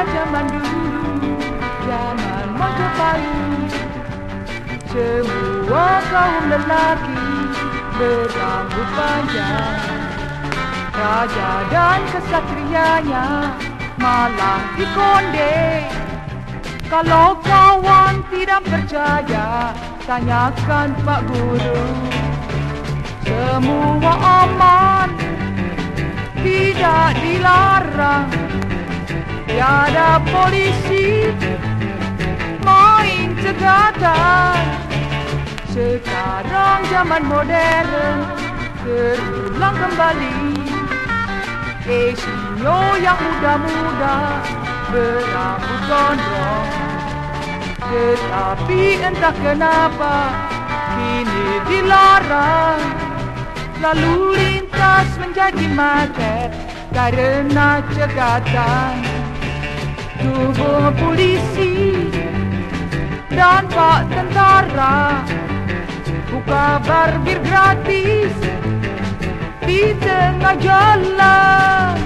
ingat zaman dulu Zaman Mojopahit Semua kaum lelaki Berambut panjang. Raja dan kesatrianya Malah dikonde Kalau kawan tidak percaya Tanyakan Pak Guru. Semua aman Tidak dilarang polisi Main cegatan. Sekarang zaman modern Terulang kembali. Esio yang muda-muda Berambut gondrong. Tetapi entah kenapa kini dilarang. Lalu lintas menjadi macet karena cegatan Tubuh polisi dan pak tentara Buka barbir gratis di tengah jalan.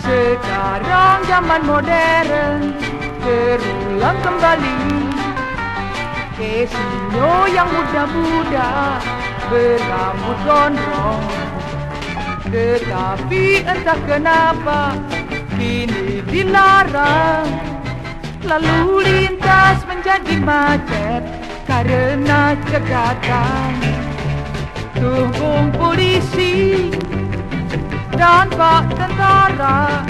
Sekarang zaman modern terulang kembali. Kesino yang muda-muda berambut gondrong. Tetapi entah kenapa kini dilarang. Lalu lintas menjadi macet karena cegatan Tumpung polisi dan pak tentara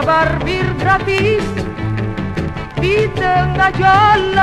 Barbir gratis. Di tengah jalan